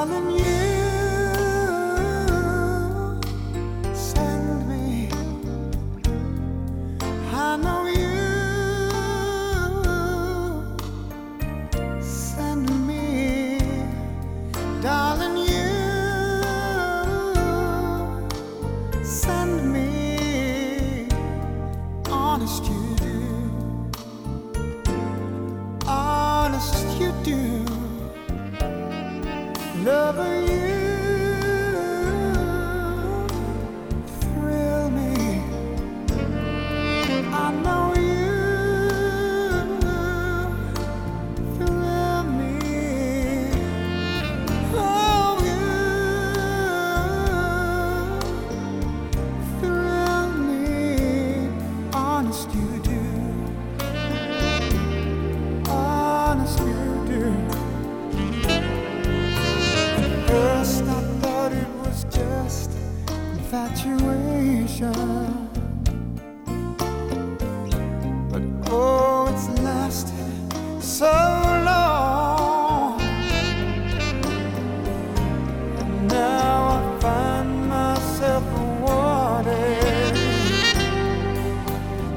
calling you. Send me. I know you. Send me, darling. You send me, honest you. Loving you thrill me. I know. But oh, it's lasted so long. And now I find myself wanting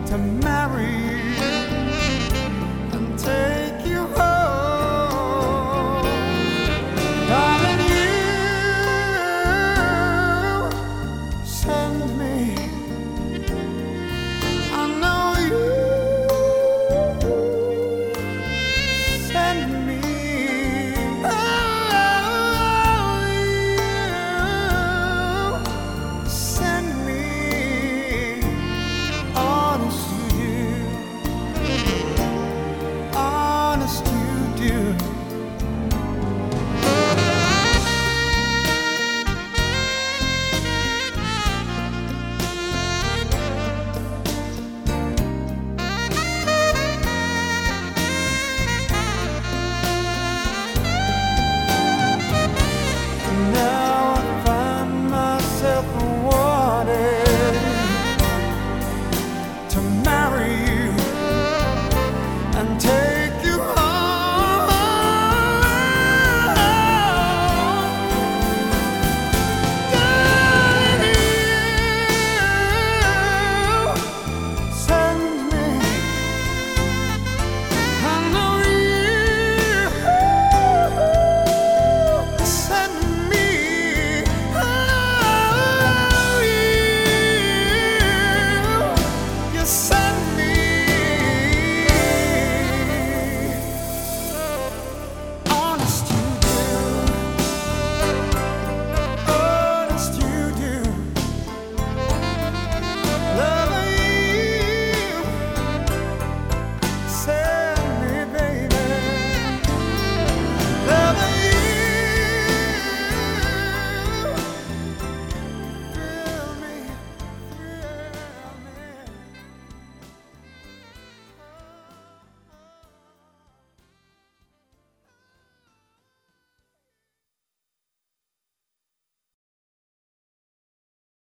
to marry you.